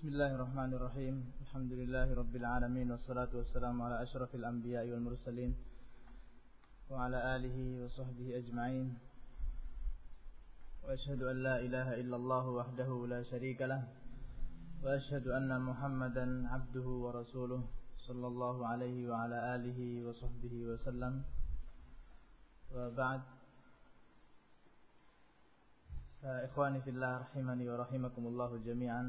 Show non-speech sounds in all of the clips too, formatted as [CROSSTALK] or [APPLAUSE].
بسم الله الرحمن الرحيم. الحمد لله رب العالمين والصلاة والسلام على أشرف الأنبياء والمرسلين وعلى آله وصحبه أجمعين. وأشهد أن لا إله إلا الله وحده لا شريك له وأشهد أن محمدا عبده ورسوله صلى الله عليه وعلى آله وصحبه وسلم. وبعد فإخواني في الله رحمني ورحمكم الله جميعا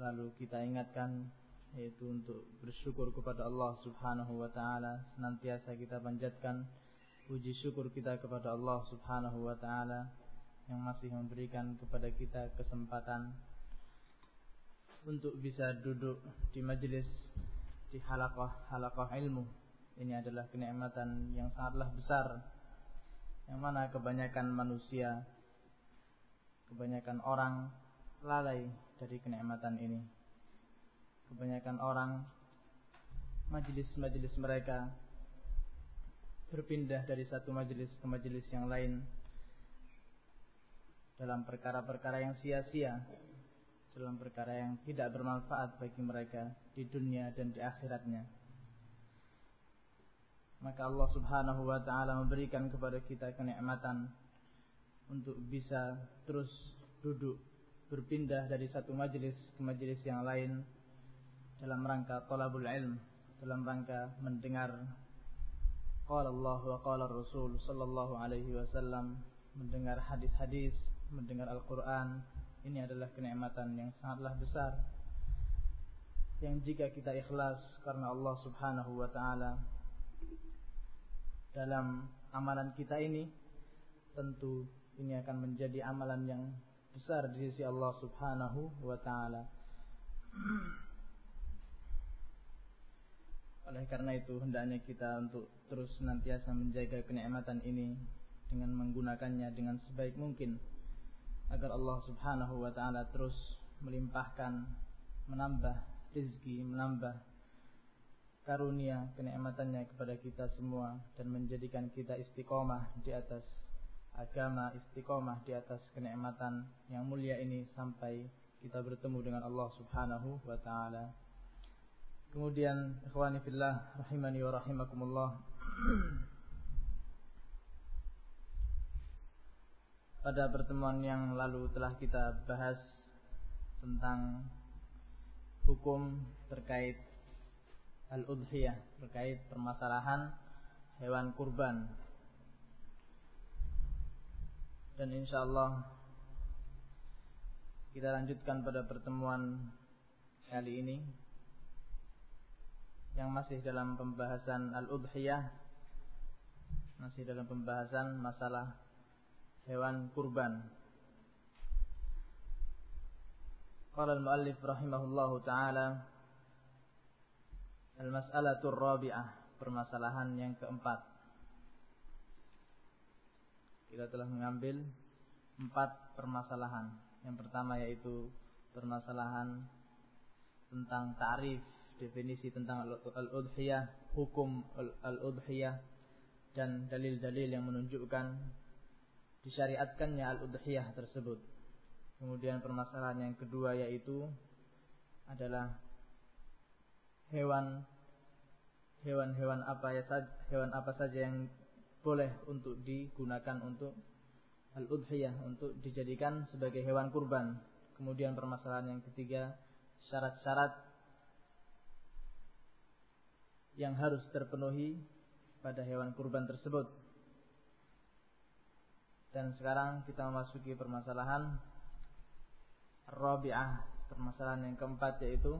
selalu kita ingatkan yaitu untuk bersyukur kepada Allah Subhanahu wa taala, senantiasa kita panjatkan puji syukur kita kepada Allah Subhanahu wa taala yang masih memberikan kepada kita kesempatan untuk bisa duduk di majelis di halaqah-halaqah ilmu. Ini adalah kenikmatan yang sangatlah besar yang mana kebanyakan manusia kebanyakan orang lalai dari kenikmatan ini. Kebanyakan orang majelis-majelis mereka berpindah dari satu majelis ke majelis yang lain dalam perkara-perkara yang sia-sia, dalam perkara yang tidak bermanfaat bagi mereka di dunia dan di akhiratnya. Maka Allah Subhanahu wa taala memberikan kepada kita kenikmatan untuk bisa terus duduk berpindah dari satu majelis ke majelis yang lain dalam rangka talabul ilm, dalam rangka mendengar qala Allah wa qala Rasul sallallahu alaihi wasallam, mendengar hadis-hadis, mendengar Al-Qur'an. Ini adalah kenikmatan yang sangatlah besar yang jika kita ikhlas karena Allah Subhanahu wa taala dalam amalan kita ini tentu ini akan menjadi amalan yang besar di sisi Allah Subhanahu wa taala. Oleh karena itu hendaknya kita untuk terus senantiasa menjaga kenikmatan ini dengan menggunakannya dengan sebaik mungkin agar Allah Subhanahu wa taala terus melimpahkan menambah rezeki, menambah karunia kenikmatannya kepada kita semua dan menjadikan kita istiqomah di atas agama istiqomah di atas kenikmatan yang mulia ini sampai kita bertemu dengan Allah Subhanahu wa taala. Kemudian ikhwani fillah rahimani wa rahimakumullah. [CLEARS THROAT] Pada pertemuan yang lalu telah kita bahas tentang hukum terkait al-udhiyah, terkait permasalahan hewan kurban dan insya Allah kita lanjutkan pada pertemuan kali ini yang masih dalam pembahasan al-udhiyah masih dalam pembahasan masalah hewan kurban. Qala al-muallif rahimahullahu taala al-mas'alatu rabi'ah, permasalahan yang keempat. Kita telah mengambil empat permasalahan. Yang pertama yaitu permasalahan tentang tarif, definisi tentang al-udhiyah, hukum al-udhiyah dan dalil-dalil yang menunjukkan disyariatkannya al-udhiyah tersebut. Kemudian permasalahan yang kedua yaitu adalah hewan hewan-hewan apa ya hewan apa saja yang boleh untuk digunakan untuk al-udhiyah untuk dijadikan sebagai hewan kurban. Kemudian permasalahan yang ketiga, syarat-syarat yang harus terpenuhi pada hewan kurban tersebut. Dan sekarang kita memasuki permasalahan Rabi'ah, permasalahan yang keempat yaitu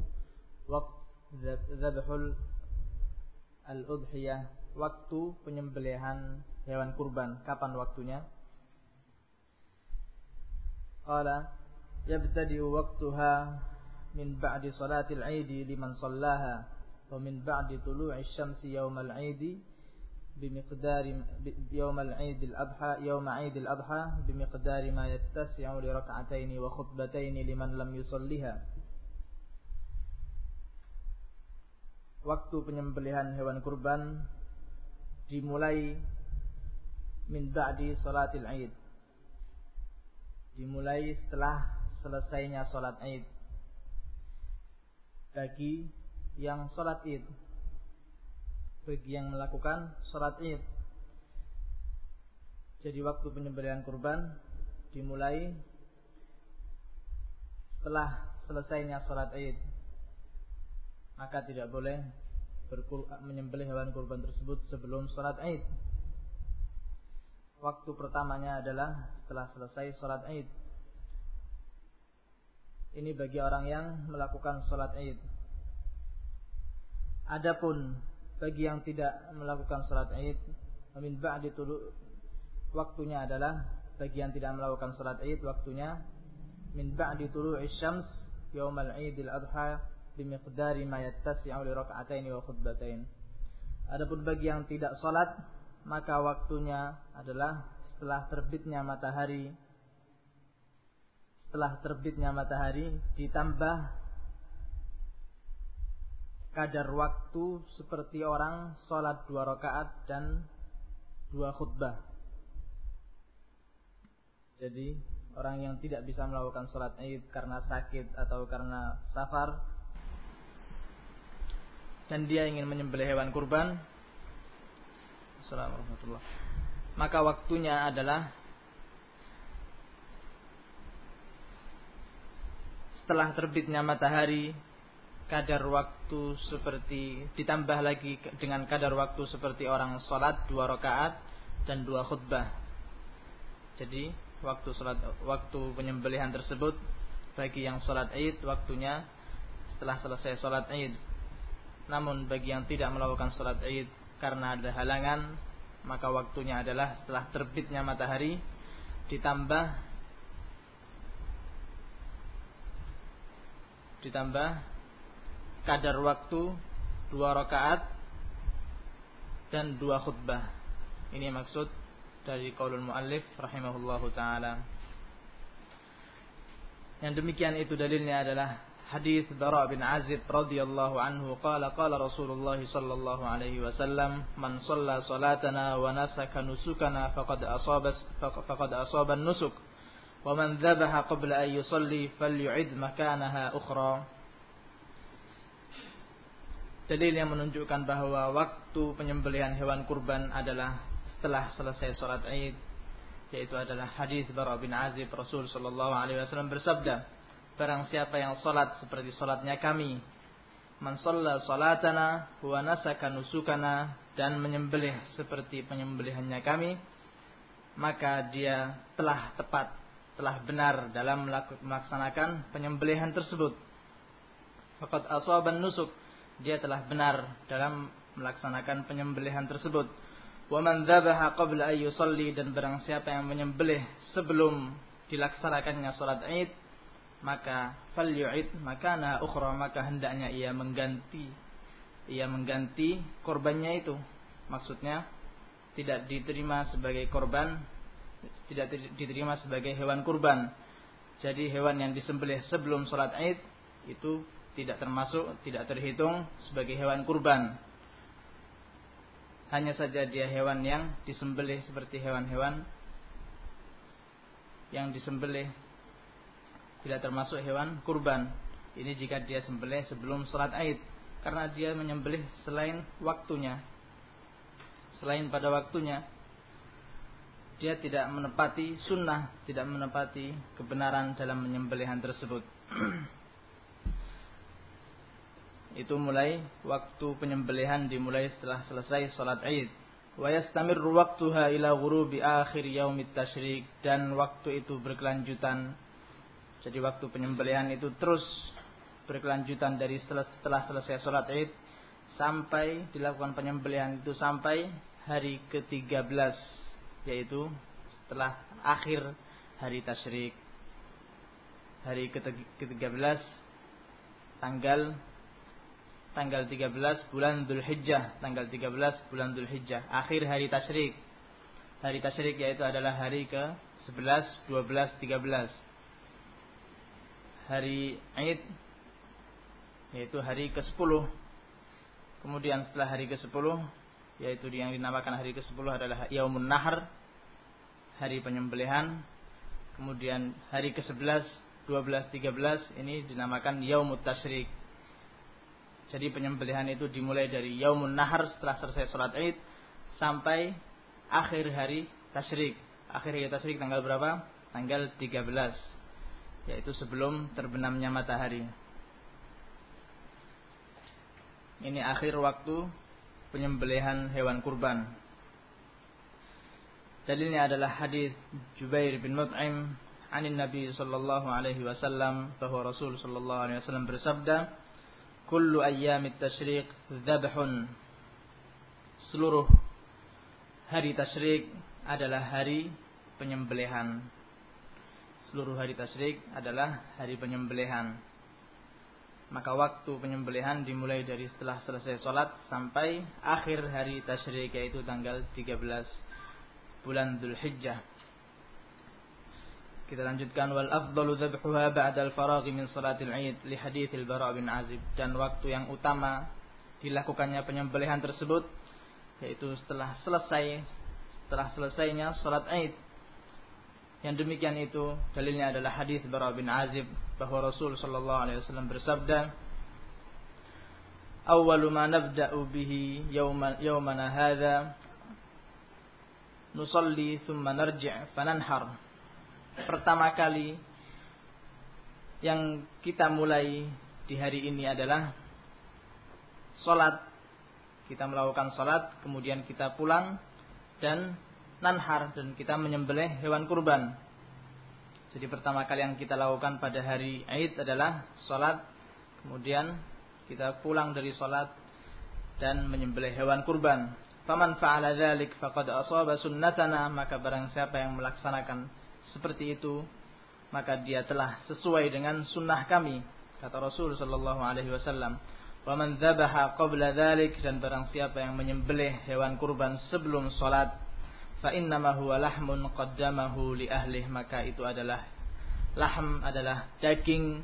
waktu dzabhul al-udhiyah waktu penyembelihan hewan kurban, kapan waktunya? Qala yabtadi'u waqtuha min ba'di salatil 'idi liman sallaha wa min ba'di tulu'i syamsi yaumal 'idi بمقدار يوم العيد الأضحى يوم عيد الأضحى بمقدار ما يتسع لركعتين وخطبتين لمن لم يصليها waktu penyembelihan hewan kurban dimulai min ba'di salatil Id. Dimulai setelah selesainya sholat id bagi yang sholat id bagi yang melakukan sholat id jadi waktu penyembelihan kurban dimulai setelah selesainya sholat id maka tidak boleh menyembelih hewan kurban tersebut sebelum sholat id waktu pertamanya adalah setelah selesai sholat id ini bagi orang yang melakukan sholat id. Adapun bagi yang tidak melakukan sholat id, amin ba'di waktunya adalah bagi yang tidak melakukan sholat id waktunya min ba'di tulu'i syams yaumal idil adha bimiqdari ma yattasi'u li raka'atain wa khutbatain. Adapun bagi yang tidak sholat maka waktunya adalah setelah terbitnya matahari setelah terbitnya matahari ditambah kadar waktu seperti orang sholat dua rakaat dan dua khutbah. Jadi orang yang tidak bisa melakukan sholat id karena sakit atau karena safar dan dia ingin menyembelih hewan kurban, Assalamualaikum maka waktunya adalah setelah terbitnya matahari kadar waktu seperti ditambah lagi dengan kadar waktu seperti orang sholat dua rakaat dan dua khutbah. Jadi waktu sholat waktu penyembelihan tersebut bagi yang sholat id waktunya setelah selesai sholat id. Namun bagi yang tidak melakukan sholat id karena ada halangan maka waktunya adalah setelah terbitnya matahari ditambah ditambah kadar waktu dua rakaat dan dua khutbah. Ini maksud dari qaulul muallif rahimahullahu taala. Yang demikian itu dalilnya adalah hadis Bara bin Azib radhiyallahu anhu qala Rasulullah sallallahu alaihi wasallam man shalla salatana wa nasaka nusukana faqad asaba faqad asaba nusuk wa man dhabaha qabla an yusalli falyu'id makanaha ukhra Dalil yang menunjukkan bahwa waktu penyembelihan hewan kurban adalah setelah selesai sholat Id yaitu adalah hadis Bara bin Azib Rasul sallallahu alaihi wasallam bersabda barang siapa yang sholat seperti sholatnya kami, man sholla sholatana wa nasaka nusukana dan menyembelih seperti penyembelihannya kami, maka dia telah tepat telah benar dalam melaksanakan penyembelihan tersebut. Fakat aswaban nusuk, dia telah benar dalam melaksanakan penyembelihan tersebut. Wa man dzabaha qabla yusalli dan barang siapa yang menyembelih sebelum dilaksanakannya salat Id, maka falyu'id makana ukhra maka hendaknya ia mengganti ia mengganti korbannya itu. Maksudnya tidak diterima sebagai korban tidak diterima sebagai hewan kurban. Jadi hewan yang disembelih sebelum sholat Id itu tidak termasuk, tidak terhitung sebagai hewan kurban. Hanya saja dia hewan yang disembelih seperti hewan-hewan yang disembelih tidak termasuk hewan kurban. Ini jika dia sembelih sebelum sholat Id karena dia menyembelih selain waktunya. Selain pada waktunya dia tidak menepati sunnah, tidak menepati kebenaran dalam menyembelihan tersebut. [CLEARS THROAT] Itu mulai waktu penyembelihan dimulai setelah selesai sholat Id. Wa yastamirru waqtuha ila ghurubi akhir yaumit tasyrik dan waktu itu berkelanjutan. Jadi waktu penyembelihan itu terus berkelanjutan dari setelah, setelah selesai sholat Id sampai dilakukan penyembelihan itu sampai hari ke-13 yaitu setelah akhir hari tasyrik. Hari ke-13 tanggal tanggal 13 bulan Dzulhijjah tanggal 13 bulan Dzulhijjah akhir hari tasyrik. Hari tasyrik yaitu adalah hari ke 11 12 13 hari Id yaitu hari ke-10 kemudian setelah hari ke-10 yaitu yang dinamakan hari ke-10 adalah Yaumun Nahar, hari penyembelihan. Kemudian hari ke-11 12, 13 ini dinamakan Yaumut Tashrik. Jadi penyembelihan itu dimulai dari Yaumun Nahar setelah selesai sholat Id sampai akhir hari Tashrik. Akhir hari Tashrik tanggal berapa? Tanggal 13. Yaitu sebelum terbenamnya matahari. Ini akhir waktu penyembelihan hewan kurban. Dalilnya adalah hadis Jubair bin Mut'im anin Nabi sallallahu alaihi wasallam bahwa Rasul sallallahu alaihi wasallam bersabda, "Kullu ayyamit tasyriq dzabhun." Seluruh hari tasyrik adalah hari penyembelihan. Seluruh hari tasyrik adalah hari penyembelihan. Maka waktu penyembelihan dimulai dari setelah selesai sholat sampai akhir hari tasyrik yaitu tanggal 13 bulan Dhul Hijjah. Kita lanjutkan wal afdalu dzabhuha ba'da al-faragh min salatil Id li hadits al-Bara' bin Azib dan waktu yang utama dilakukannya penyembelihan tersebut yaitu setelah selesai setelah selesainya salat Id. Yang demikian itu dalilnya adalah hadis Bara' bin Azib bahwa Rasul sallallahu alaihi wasallam bersabda Awwalu ma nabda'u bihi yawma yawmana hadha nusalli thumma narji' fananhar pertama kali yang kita mulai di hari ini adalah sholat. Kita melakukan sholat, kemudian kita pulang dan nanhar dan kita menyembelih hewan kurban. Jadi pertama kali yang kita lakukan pada hari Aid adalah sholat, kemudian kita pulang dari sholat dan menyembelih hewan kurban. Faman fa'ala dzalik faqad asaba sunnatana, maka barang siapa yang melaksanakan seperti itu maka dia telah sesuai dengan sunnah kami kata Rasul sallallahu alaihi wasallam wa man dzabaha qabla dzalik dan barang siapa yang menyembelih hewan kurban sebelum salat fa innama huwa lahmun qaddamahu li ahlih. Maka itu adalah lahm adalah daging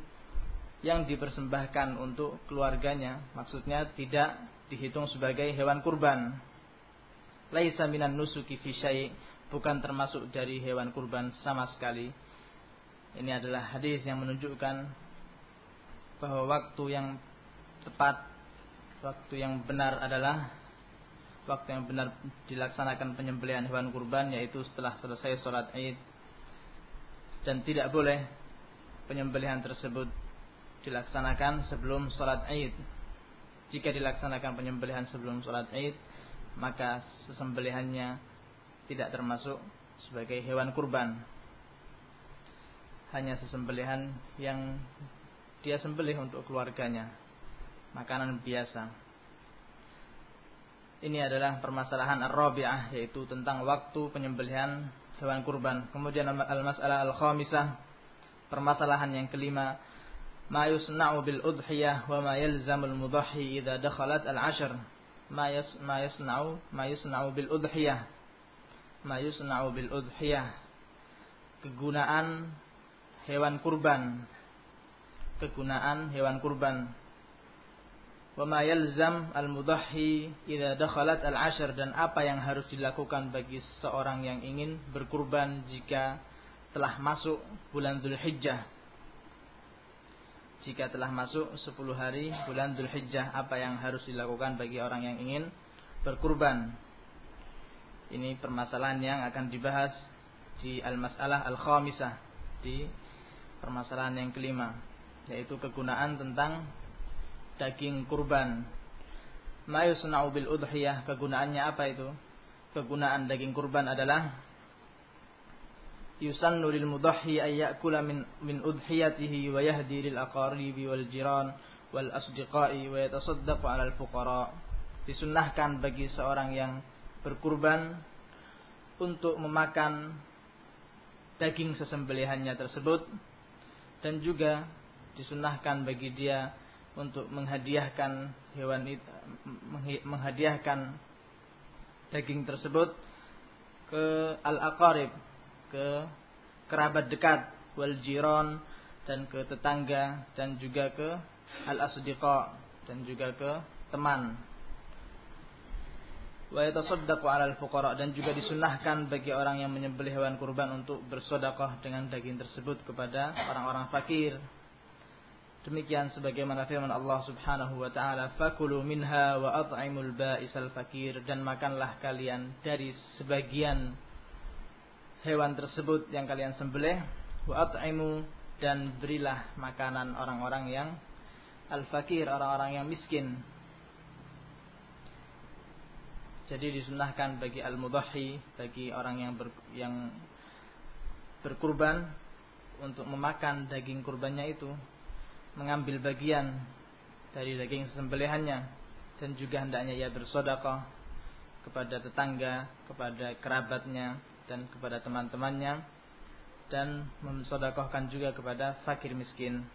yang dipersembahkan untuk keluarganya. Maksudnya tidak dihitung sebagai hewan kurban. Laisa minan nusuki fi bukan termasuk dari hewan kurban sama sekali. Ini adalah hadis yang menunjukkan bahwa waktu yang tepat, waktu yang benar adalah waktu yang benar dilaksanakan penyembelihan hewan kurban yaitu setelah selesai sholat id dan tidak boleh penyembelihan tersebut dilaksanakan sebelum sholat id. Jika dilaksanakan penyembelihan sebelum sholat id, maka sesembelihannya tidak termasuk sebagai hewan kurban. Hanya sesembelihan yang dia sembelih untuk keluarganya. Makanan biasa. Ini adalah permasalahan ar-rabi'ah yaitu tentang waktu penyembelihan hewan kurban. Kemudian al-mas'alah al-khamisah permasalahan yang kelima ma yusna'u bil udhiyah wa ma yalzamul mudahhi idza dakhalat al-ashr. Ma yasna'u ma yusna'u bil udhiyah ma yusna'u bil udhiyah kegunaan hewan kurban kegunaan hewan kurban wa ma yalzam al mudahhi idza dakhalat al ashr dan apa yang harus dilakukan bagi seorang yang ingin berkurban jika telah masuk bulan Dzulhijjah? Jika telah masuk 10 hari bulan Dzulhijjah apa yang harus dilakukan bagi orang yang ingin berkurban? Ini permasalahan yang akan dibahas di al-masalah al-khamisah di permasalahan yang kelima yaitu kegunaan tentang daging kurban. Ma yusna'u bil udhiyah kegunaannya apa itu? Kegunaan daging kurban adalah yusannu lil mudahhi ay ya'kula min min udhiyatihi wa yahdi lil aqaribi wal jiran wal asdiqai wa yatasaddaqu 'ala al fuqara. Disunnahkan bagi seorang yang berkurban untuk memakan daging sesembelihannya tersebut dan juga disunahkan bagi dia untuk menghadiahkan hewan itu menghadiahkan daging tersebut ke al-aqarib ke kerabat dekat wal jiron dan ke tetangga dan juga ke al-asdiqa dan juga ke teman wa yatasaddaqu 'alal fuqara dan juga disunahkan bagi orang yang menyembelih hewan kurban untuk bersedekah dengan daging tersebut kepada orang-orang fakir. Demikian sebagaimana firman Allah Subhanahu wa taala, "Fakulu minha wa at'imul ba'isal fakir" dan makanlah kalian dari sebagian hewan tersebut yang kalian sembelih. Wa at'imu dan berilah makanan orang-orang yang al-fakir, orang-orang yang miskin. Jadi disunahkan bagi al-mudahhi, bagi orang yang ber, yang berkurban untuk memakan daging kurbannya itu, mengambil bagian dari daging sembelihannya dan juga hendaknya ia bersedekah kepada tetangga, kepada kerabatnya dan kepada teman-temannya dan mensedekahkan juga kepada fakir miskin.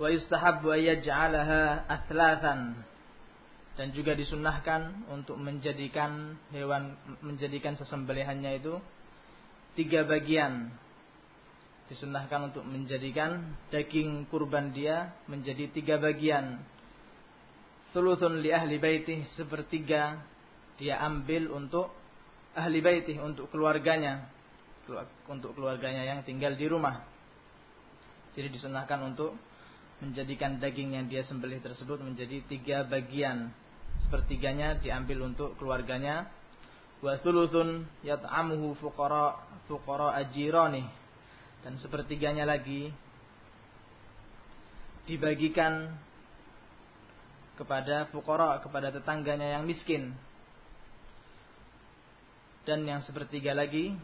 Wa yustahabbu an yaj'alaha athlathan dan juga disunahkan untuk menjadikan hewan menjadikan sesembelihannya itu tiga bagian disunahkan untuk menjadikan daging kurban dia menjadi tiga bagian. Sulusun li ahli baitih sepertiga dia ambil untuk ahli baitih untuk keluarganya. Untuk keluarganya yang tinggal di rumah. Jadi disunahkan untuk menjadikan daging yang dia sembelih tersebut menjadi tiga bagian. Sepertiganya diambil untuk keluarganya. Wa thuluthun yat'amuhu fuqara fuqara ajirani dan sepertiganya lagi dibagikan kepada fuqara kepada tetangganya yang miskin. Dan yang sepertiga lagi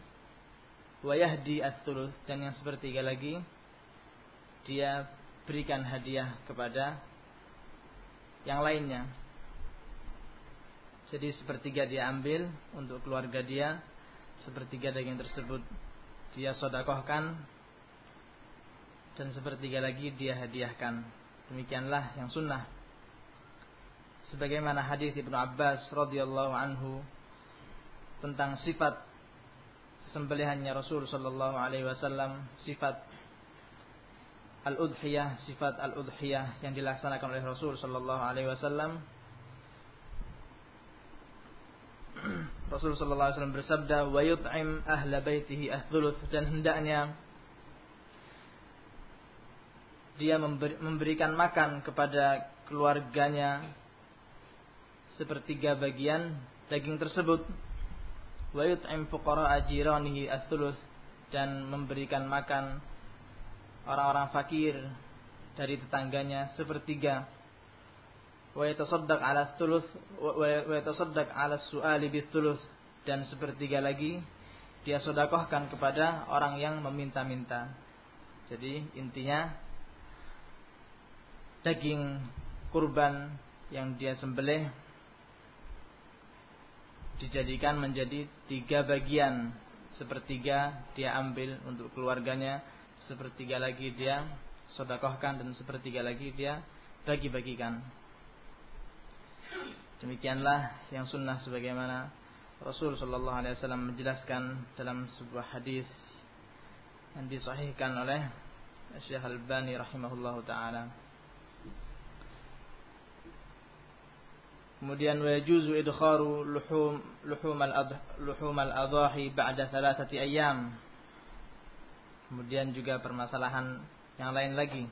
wayahdi as-thuluth dan yang sepertiga lagi dia berikan hadiah kepada yang lainnya. Jadi sepertiga dia ambil untuk keluarga dia, sepertiga daging tersebut dia sodakohkan, dan sepertiga lagi dia hadiahkan. Demikianlah yang sunnah. Sebagaimana hadis Ibnu Abbas radhiyallahu anhu tentang sifat sembelihannya Rasul sallallahu alaihi wasallam, sifat al-udhiyah, sifat al-udhiyah yang dilaksanakan oleh Rasul sallallahu alaihi wasallam [CLEARS THROAT] Rasulullah sallallahu alaihi wasallam bersabda wa yut'im ahla baitihi athuluth dan hendaknya dia memberikan makan kepada keluarganya sepertiga bagian daging tersebut. Wa yut'im fuqara ajiranihi dan memberikan makan orang-orang fakir dari tetangganya sepertiga ala thuluth wa yatasaddaq ala su'ali bithuluth dan sepertiga lagi dia sodakohkan kepada orang yang meminta-minta. Jadi intinya daging kurban yang dia sembelih dijadikan menjadi tiga bagian. Sepertiga dia ambil untuk keluarganya, sepertiga lagi dia sodakohkan dan sepertiga lagi dia bagi-bagikan. Demikianlah yang sunnah sebagaimana Rasul Shallallahu Alaihi Wasallam menjelaskan dalam sebuah hadis yang disahihkan oleh Syekh Al-Bani rahimahullahu taala. Kemudian wajuzu idkharu luhum luhum al luhum al-adahi ba'da thalathati ayyam. Kemudian juga permasalahan yang lain lagi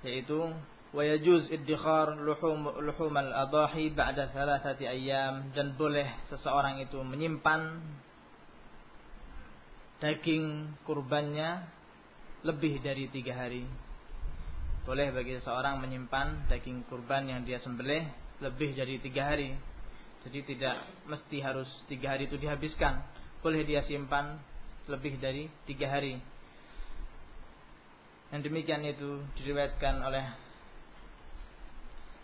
yaitu ويجوز ادخار لحوم لحوم al-adahi ba'da thalathati ayyam dan boleh seseorang itu menyimpan daging kurbannya lebih dari tiga hari. Boleh bagi seseorang menyimpan daging kurban yang dia sembelih lebih dari tiga hari. Jadi tidak mesti harus tiga hari itu dihabiskan. Boleh dia simpan lebih dari tiga hari. Yang demikian itu diriwayatkan oleh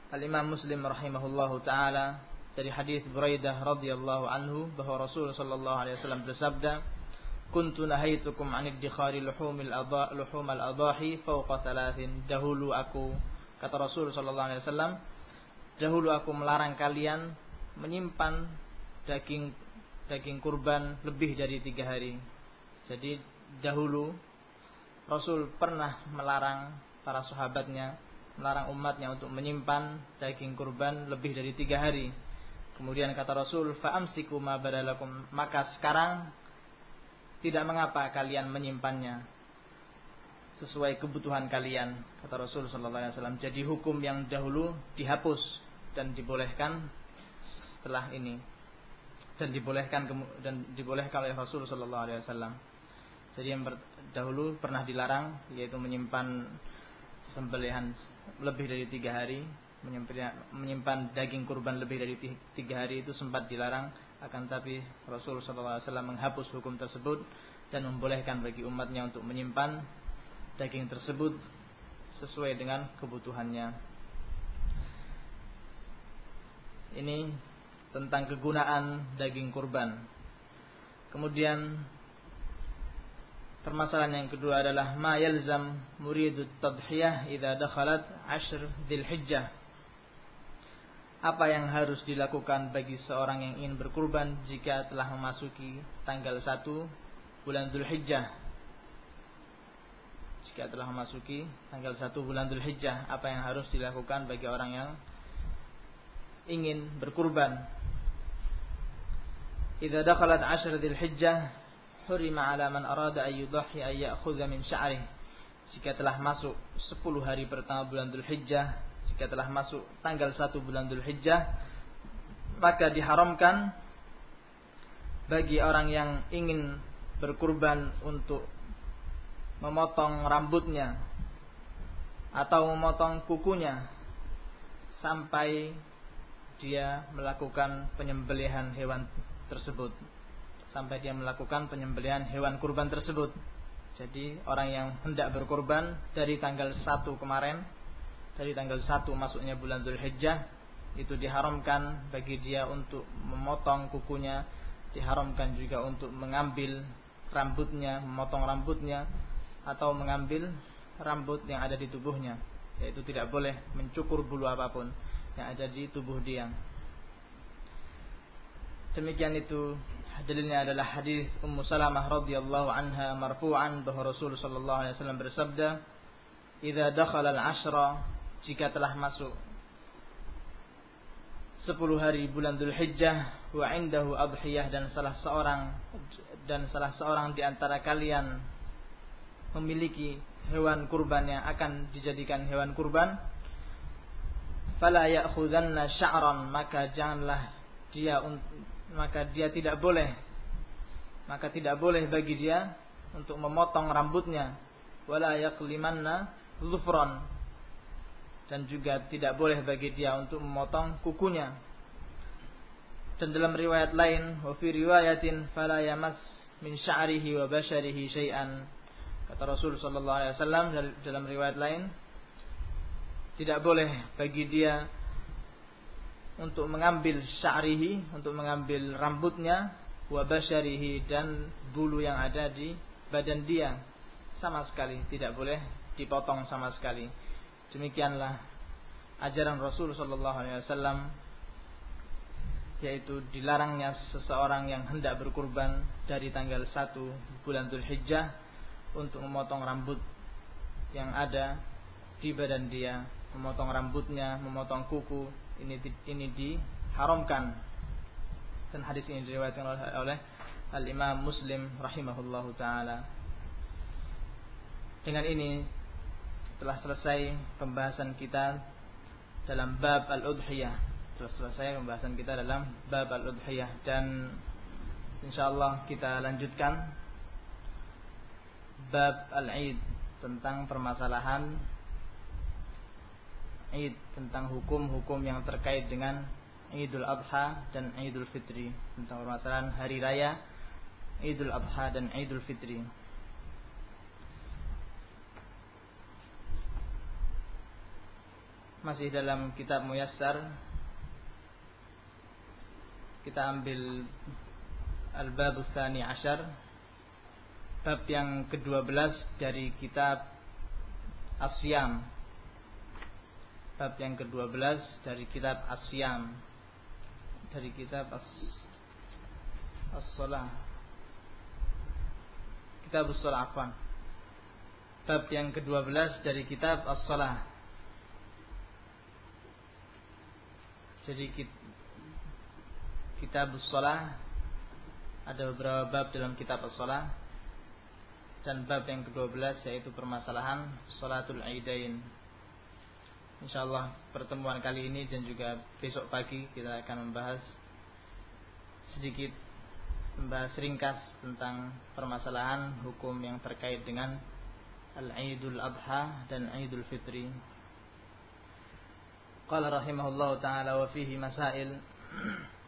Al-Imam Muslim rahimahullahu taala dari hadis Buraidah radhiyallahu anhu bahwa Rasul sallallahu alaihi wasallam bersabda, "Kuntu nahaitukum 'an iddikhari luhumil adha luhumal adahi fawqa thalathin." Dahulu aku kata Rasul sallallahu alaihi wasallam, dahulu aku melarang kalian menyimpan daging daging kurban lebih dari tiga hari. Jadi dahulu Rasul pernah melarang para sahabatnya melarang umatnya untuk menyimpan daging kurban lebih dari tiga hari. Kemudian kata Rasul, faamsiku ma badalakum. Maka sekarang tidak mengapa kalian menyimpannya sesuai kebutuhan kalian kata Rasul sallallahu alaihi wasallam. Jadi hukum yang dahulu dihapus dan dibolehkan setelah ini dan dibolehkan dan dibolehkan oleh Rasul sallallahu alaihi wasallam. Jadi yang dahulu pernah dilarang yaitu menyimpan sembelihan lebih dari tiga hari, menyimpan daging kurban lebih dari tiga hari itu sempat dilarang. Akan tapi Rasul wasallam menghapus hukum tersebut dan membolehkan bagi umatnya untuk menyimpan daging tersebut sesuai dengan kebutuhannya. Ini tentang kegunaan daging kurban. Kemudian permasalahan yang kedua adalah ma yalzam muridut tadhiyah idza dakhalat ashr dzulhijjah. Apa yang harus dilakukan bagi seorang yang ingin berkurban jika telah memasuki tanggal 1 bulan Dzulhijjah jika telah memasuki tanggal 1 bulan Dhul Hijjah apa yang harus dilakukan bagi orang yang ingin berkurban Idza dakhalat 'ashr Dhul Hijjah hurima 'ala man arada ay yudhi ay ya'khudha min sya'rih jika telah masuk 10 hari pertama bulan Dhul Hijjah jika telah masuk tanggal 1 bulan Dhul Hijjah maka diharamkan bagi orang yang ingin berkurban untuk memotong rambutnya atau memotong kukunya sampai dia melakukan penyembelihan hewan tersebut sampai dia melakukan penyembelihan hewan kurban tersebut. Jadi orang yang hendak berkurban dari tanggal 1 kemarin dari tanggal 1 masuknya bulan Dhul Hijjah itu diharamkan bagi dia untuk memotong kukunya diharamkan juga untuk mengambil rambutnya memotong rambutnya atau mengambil rambut yang ada di tubuhnya yaitu tidak boleh mencukur bulu apa pun yang ada di tubuh dia. Demikian itu dalilnya adalah hadis Ummu Salamah radhiyallahu anha marfu'an bahwa Rasul sallallahu alaihi wasallam bersabda "Idza dakhala al-ashra" jika telah masuk 10 hari bulan Dzulhijjah wa indahu adhiyah dan salah seorang dan salah seorang di antara kalian memiliki hewan kurban yang akan dijadikan hewan kurban fala ya'khudanna sya'ran maka janganlah dia maka dia tidak boleh. Maka tidak boleh bagi dia untuk memotong rambutnya. Wala yaqlimanna dhufran dan juga tidak boleh bagi dia untuk memotong kukunya. Dan dalam riwayat lain wa fi riwayatin fala yamas min sya'rihi wa basharihi syai'an. Kata Rasul Sallallahu Alaihi Wasallam dalam riwayat lain, tidak boleh bagi dia untuk mengambil syarihi, untuk mengambil rambutnya, wabasharihi dan bulu yang ada di badan dia sama sekali tidak boleh dipotong sama sekali. Demikianlah ajaran Rasul Sallallahu Alaihi Wasallam yaitu dilarangnya seseorang yang hendak berkurban dari tanggal 1 bulan Dhul Hijjah untuk memotong rambut yang ada di badan dia, memotong rambutnya, memotong kuku, ini ini diharamkan. Dan hadis ini diriwayatkan oleh, oleh Al Imam Muslim rahimahullahu taala. Dengan ini telah selesai pembahasan kita dalam bab al-udhiyah. Telah selesai pembahasan kita dalam bab al-udhiyah dan insyaallah kita lanjutkan bab al-Id tentang permasalahan Id tentang hukum-hukum yang terkait dengan Idul Adha dan Idul Fitri tentang permasalahan hari raya Idul Adha dan Idul Fitri. Masih dalam kitab Muyassar kita ambil Al-Bab Tsani Ashar bab yang ke-12 dari kitab Asyam. Bab yang ke-12 dari kitab Asyam. Dari kitab As As-Salah. Kitab As-Salah Bab yang ke-12 dari kitab As-Salah. Jadi kitab sholat ada beberapa bab dalam kitab sholat dan bab yang ke-12 yaitu permasalahan sholatul aidain. Insyaallah pertemuan kali ini dan juga besok pagi kita akan membahas sedikit membahas ringkas tentang permasalahan hukum yang terkait dengan Al-Aidul Adha dan Aidul Fitri. Qala rahimahullah taala wa fihi masail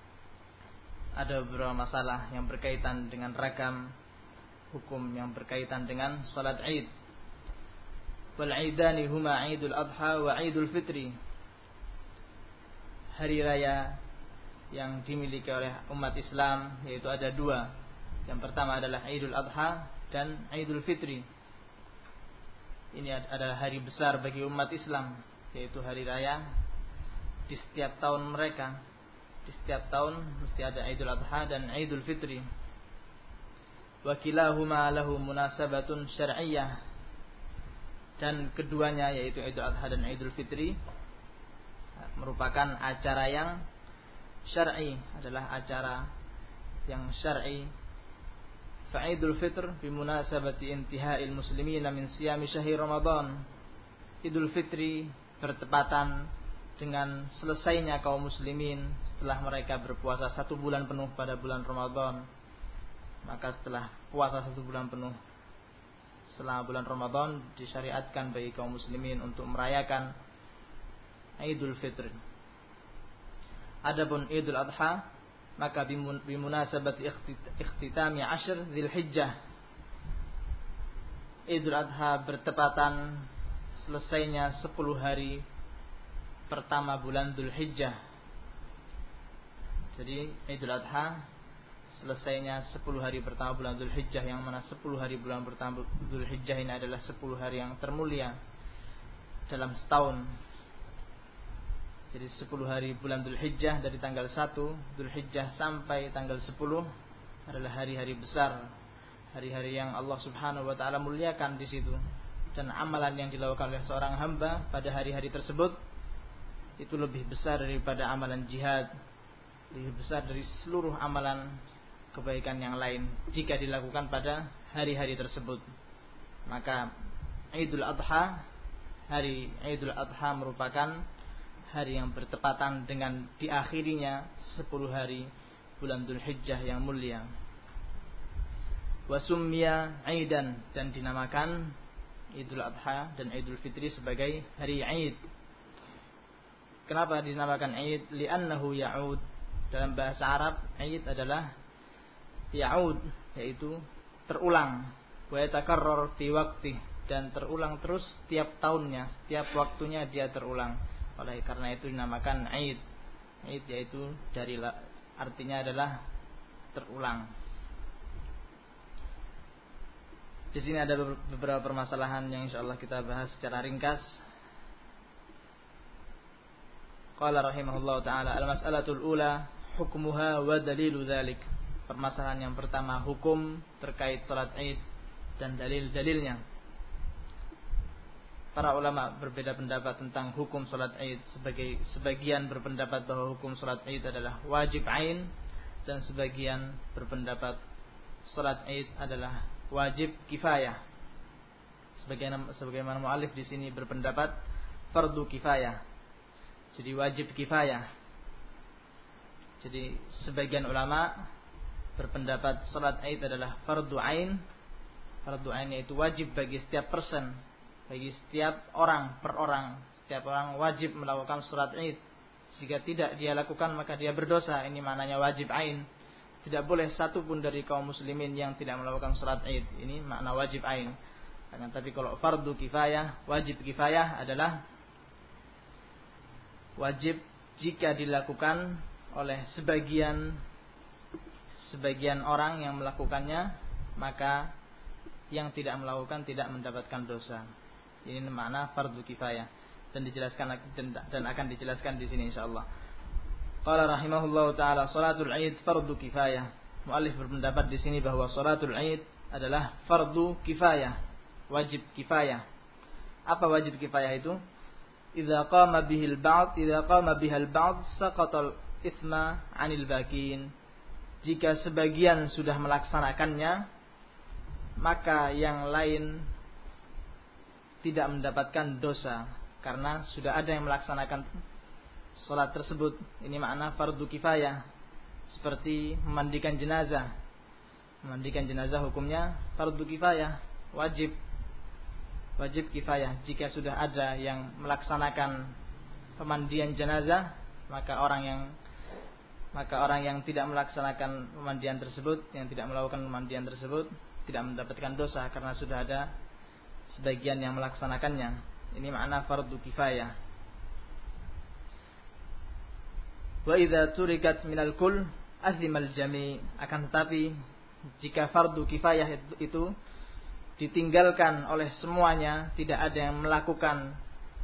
[CLEARS THROAT] ada beberapa masalah yang berkaitan dengan ragam hukum yang berkaitan dengan salat Id. Wal Aidani huma Aidul Adha wa Aidul Fitri. Hari raya yang dimiliki oleh umat Islam yaitu ada dua. Yang pertama adalah Idul Adha dan Idul Fitri. Ini adalah hari besar bagi umat Islam yaitu hari raya di setiap tahun mereka di setiap tahun mesti ada Idul Adha dan Idul Fitri wa kilahuma lahu munasabatun syar'iyyah dan keduanya yaitu Idul Adha dan Idul Fitri merupakan acara yang syar'i adalah acara yang syar'i Fa'idul Fitr bimunasabati intihai muslimin min siyami syahri Ramadan. Idul Fitri bertepatan dengan selesainya kaum muslimin setelah mereka berpuasa satu bulan penuh pada bulan Ramadan maka setelah puasa satu bulan penuh setelah bulan Ramadan disyariatkan bagi kaum muslimin untuk merayakan Idul Fitri Adapun Idul Adha maka bimunasabat ikhtitami ashr Dzulhijjah Idul Adha bertepatan selesainya 10 hari pertama bulan Dhul Hijjah. Jadi Idul Adha selesainya 10 hari pertama bulan Dhul Hijjah yang mana 10 hari bulan pertama Dhul Hijjah ini adalah 10 hari yang termulia dalam setahun. Jadi 10 hari bulan Dhul Hijjah dari tanggal 1 Dhul Hijjah sampai tanggal 10 adalah hari-hari besar, hari-hari yang Allah Subhanahu wa taala muliakan di situ. Dan amalan yang dilakukan oleh seorang hamba pada hari-hari tersebut itu lebih besar daripada amalan jihad, lebih besar dari seluruh amalan kebaikan yang lain jika dilakukan pada hari-hari tersebut. Maka Idul Adha, hari Idul Adha merupakan hari yang bertepatan dengan diakhirinya 10 hari bulan Dhul Hijjah yang mulia. Wasumya Aidan dan dinamakan Idul Adha dan Idul Fitri sebagai hari Aid Kenapa dinamakan Eid? Li'annahu ya'ud. Dalam bahasa Arab, Eid adalah ya'ud, yaitu terulang. Wa fi waqti dan terulang terus setiap tahunnya, setiap waktunya dia terulang. Oleh karena itu dinamakan Eid. Eid yaitu dari artinya adalah terulang. Di sini ada beberapa permasalahan yang insya Allah kita bahas secara ringkas Qala rahimahullah taala al-mas'alatul ula hukmuha wa dalilu dzalik. Permasalahan yang pertama hukum terkait salat Id dan dalil-dalilnya. Para ulama berbeda pendapat tentang hukum salat Id sebagai sebagian berpendapat bahwa hukum salat Id adalah wajib ain dan sebagian berpendapat salat Id adalah wajib kifayah. Sebagaimana sebagaimana mualif di sini berpendapat fardu kifayah jadi wajib kifayah. Jadi sebagian ulama berpendapat salat Aid adalah fardu ain. Fardu ain yaitu wajib bagi setiap person, bagi setiap orang per orang. Setiap orang wajib melakukan salat Aid. Jika tidak dia lakukan maka dia berdosa. Ini maknanya wajib ain. Tidak boleh satu pun dari kaum muslimin yang tidak melakukan salat Aid. Ini makna wajib ain. tapi kalau fardu kifayah, wajib kifayah adalah wajib jika dilakukan oleh sebagian sebagian orang yang melakukannya maka yang tidak melakukan tidak mendapatkan dosa. Ini makna fardu kifayah dan dijelaskan dan akan dijelaskan di sini insyaallah. Qala rahimahullahu taala salatul Id fardu kifayah. Muallif berpendapat di sini bahwa salatul Id adalah fardu kifayah, wajib kifayah. Apa wajib kifayah itu? idza qama bihil ba'd idza qama bihal ba'd saqatal ithma 'anil bakin jika sebagian sudah melaksanakannya maka yang lain tidak mendapatkan dosa karena sudah ada yang melaksanakan sholat tersebut. Ini makna fardu kifayah seperti memandikan jenazah. Memandikan jenazah hukumnya fardu kifayah wajib. Wajib kifayah. Jika sudah ada yang melaksanakan pemandian jenazah maka orang yang maka orang yang tidak melaksanakan pemandian tersebut yang tidak melakukan pemandian tersebut tidak mendapatkan dosa karena sudah ada sebagian yang melaksanakannya. Ini makna fardu kifayah. Wa idza turikat minal kul azimal jami. Akan tetapi jika fardu kifayah itu ditinggalkan oleh semuanya, tidak ada yang melakukan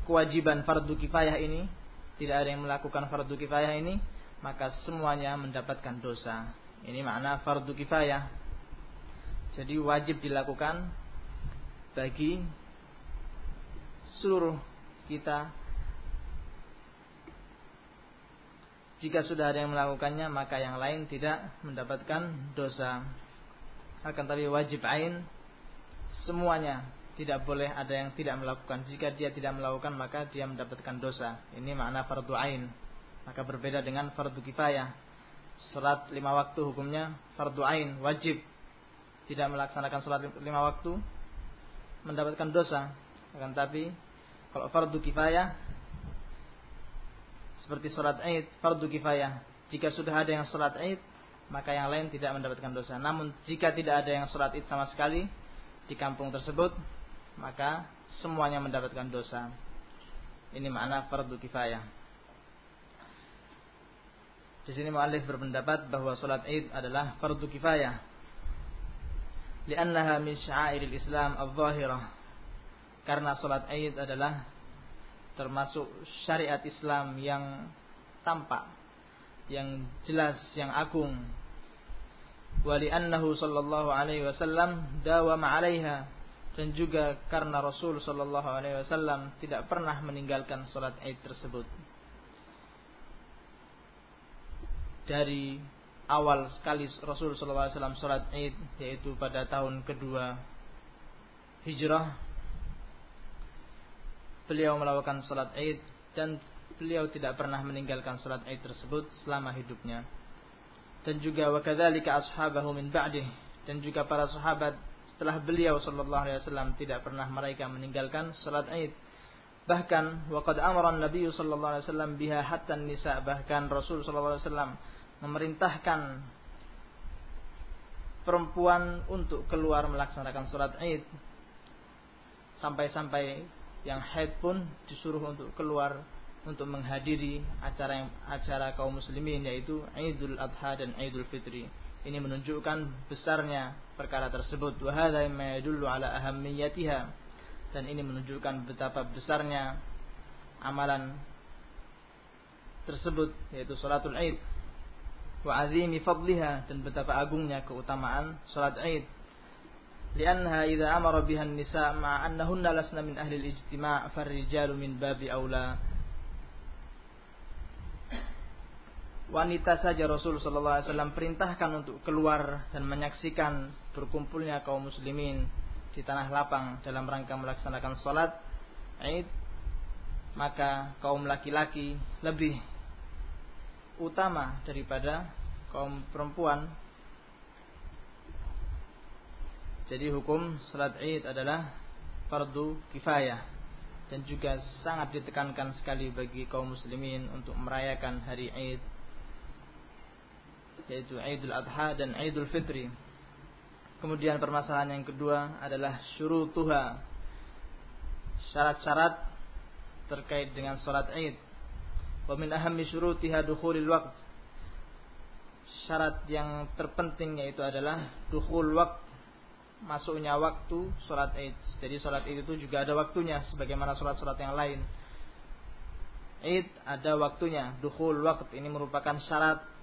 kewajiban fardu kifayah ini, tidak ada yang melakukan fardu kifayah ini, maka semuanya mendapatkan dosa. Ini makna fardu kifayah. Jadi wajib dilakukan bagi seluruh kita. Jika sudah ada yang melakukannya, maka yang lain tidak mendapatkan dosa. Akan tapi wajib ain semuanya tidak boleh ada yang tidak melakukan. Jika dia tidak melakukan maka dia mendapatkan dosa. Ini makna fardu ain. Maka berbeda dengan fardu kifayah. Salat lima waktu hukumnya fardu ain, wajib. Tidak melaksanakan salat lima waktu mendapatkan dosa. Akan tapi kalau fardu kifayah seperti salat Id, fardu kifayah. Jika sudah ada yang salat Id, maka yang lain tidak mendapatkan dosa. Namun jika tidak ada yang salat Id sama sekali, di kampung tersebut maka semuanya mendapatkan dosa. Ini makna fardu kifayah. Di sini muallif berpendapat bahwa salat Id adalah fardu kifayah. Li'annaha min sya'airil Islam adh-dhahirah. Karena salat Id adalah termasuk syariat Islam yang tampak, yang jelas, yang agung, wali'annahu sallallahu alaihi wasallam dawama 'alaiha dan juga karena Rasul sallallahu alaihi wasallam tidak pernah meninggalkan salat Id tersebut. Dari awal sekali Rasul wasallam salat Id yaitu pada tahun kedua Hijrah. Beliau melakukan salat Id dan beliau tidak pernah meninggalkan salat Id tersebut selama hidupnya. Dan juga wa kadzalika ashabahu min ba'dih. Dan juga para sahabat setelah beliau sallallahu alaihi wasallam tidak pernah mereka meninggalkan salat Id. Bahkan waqad amara Nabi sallallahu alaihi wasallam biha hatta nisa bahkan Rasul sallallahu alaihi wasallam memerintahkan perempuan untuk keluar melaksanakan salat Id. Sampai-sampai yang haid pun disuruh untuk keluar untuk menghadiri acara yang acara kaum muslimin yaitu Idul Adha dan Idul Fitri. Ini menunjukkan besarnya perkara tersebut. Wa hadza ma yadullu ala ahammiyatiha. Dan ini menunjukkan betapa besarnya amalan tersebut yaitu salatul Id wa azimi fadliha dan betapa agungnya keutamaan salat Id. Lianha idza amara biha nisa ma annahunna lasna min ahli al-ijtima' farrijalu min babi aula. Wanita saja Rasul sallallahu alaihi wasallam perintahkan untuk keluar dan menyaksikan berkumpulnya kaum muslimin di tanah lapang dalam rangka melaksanakan salat Id maka kaum laki-laki lebih utama daripada kaum perempuan jadi hukum sholat Id adalah fardu kifayah dan juga sangat ditekankan sekali bagi kaum muslimin untuk merayakan hari Id yaitu Idul Adha dan Idul Fitri. Kemudian permasalahan yang kedua adalah syurutuha. Syarat-syarat terkait dengan salat Id. Wa min ahammi syurutiha dukhulil waqt. Syarat yang terpenting yaitu adalah dukhul waqt masuknya waktu salat Id. Jadi salat Id itu juga ada waktunya sebagaimana salat-salat yang lain. Id ada waktunya, dukhul waqt ini merupakan syarat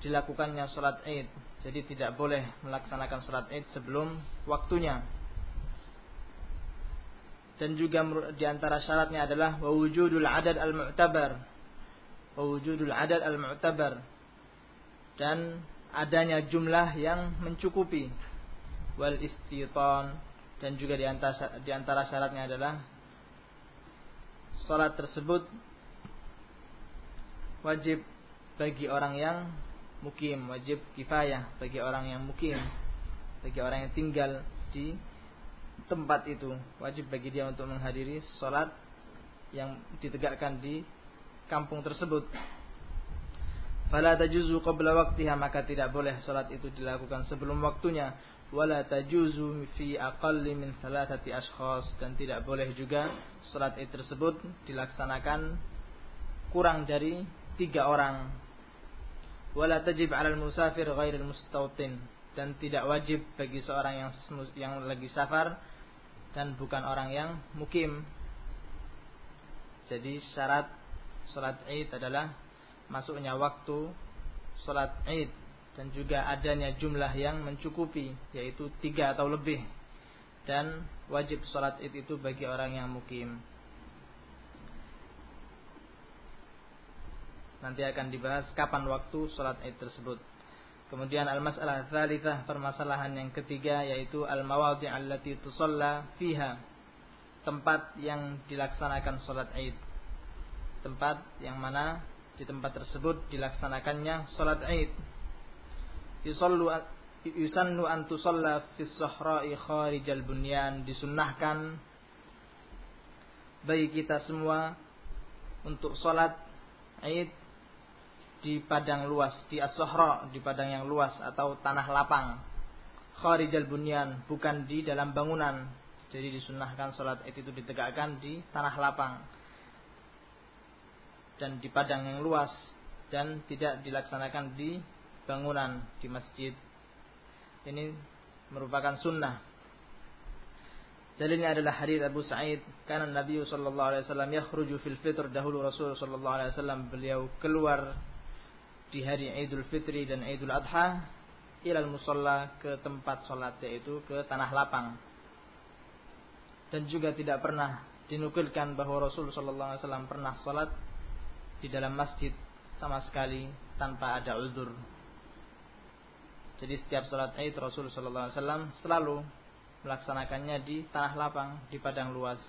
dilakukannya sholat id. Jadi tidak boleh melaksanakan sholat id sebelum waktunya. Dan juga di antara syaratnya adalah wujudul adad al-mu'tabar. Wujudul adad al-mu'tabar. Dan adanya jumlah yang mencukupi. Wal istitan dan juga di antara, di antara syaratnya adalah salat tersebut wajib bagi orang yang mukim, wajib kifayah bagi orang yang mukim, bagi orang yang tinggal di tempat itu wajib bagi dia untuk menghadiri sholat yang ditegakkan di kampung tersebut. Fala tajuzu qabla maka tidak boleh sholat itu dilakukan sebelum waktunya. Wala tajuzu fi aqalli min thalathati ashkhas dan tidak boleh juga sholat itu tersebut dilaksanakan kurang dari tiga orang. Wala tajib 'alal musafir ghairil mustautin dan tidak wajib bagi seorang yang yang lagi safar dan bukan orang yang mukim. Jadi syarat sholat id adalah masuknya waktu sholat id dan juga adanya jumlah yang mencukupi yaitu tiga atau lebih dan wajib sholat id itu bagi orang yang mukim. Nanti akan dibahas kapan waktu sholat id tersebut. Kemudian al-mas'alah tsalitsah permasalahan yang ketiga yaitu al-mawadhi' allati tusalla fiha. Tempat yang dilaksanakan salat Id. Tempat yang mana di tempat tersebut dilaksanakannya salat Id. Yusallu yusannu an tusalla fi sahra'i kharijal bunyan disunnahkan bagi kita semua untuk salat Id di padang luas, di as di padang yang luas atau tanah lapang. Kharijal bunyan, bukan di dalam bangunan. Jadi disunahkan sholat id itu ditegakkan di tanah lapang. Dan di padang yang luas. Dan tidak dilaksanakan di bangunan, di masjid. Ini merupakan sunnah. Dalilnya adalah hadis Abu Sa'id, karena Nabi sallallahu alaihi wasallam yakhruju fil fitr dahulu Rasul sallallahu alaihi wasallam beliau keluar di hari Idul Fitri dan Idul Adha ilal musalla ke tempat sholat yaitu ke tanah lapang. Dan juga tidak pernah dinukilkan bahwa Rasul Shallallahu Alaihi Wasallam pernah sholat di dalam masjid sama sekali tanpa ada uzur. Jadi setiap sholat Id Rasul Shallallahu Alaihi Wasallam selalu melaksanakannya di tanah lapang di padang luas.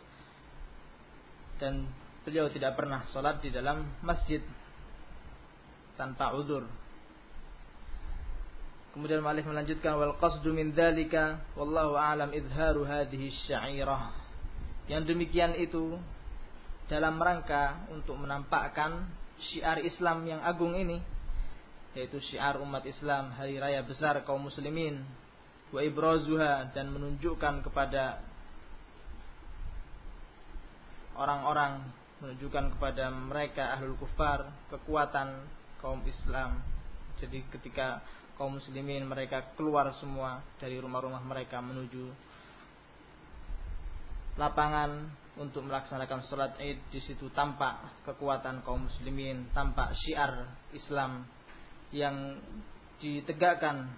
Dan beliau tidak pernah sholat di dalam masjid tanpa uzur. Kemudian Malik melanjutkan wal qasdu min dzalika wallahu a'lam idharu hadhihi syairah. Yang demikian itu dalam rangka untuk menampakkan syiar Islam yang agung ini yaitu syiar umat Islam hari raya besar kaum muslimin wa ibrazuha dan menunjukkan kepada orang-orang menunjukkan kepada mereka ahlul kufar kekuatan kaum Islam. Jadi ketika kaum muslimin mereka keluar semua dari rumah-rumah mereka menuju lapangan untuk melaksanakan sholat id di situ tampak kekuatan kaum muslimin, tampak syiar Islam yang ditegakkan.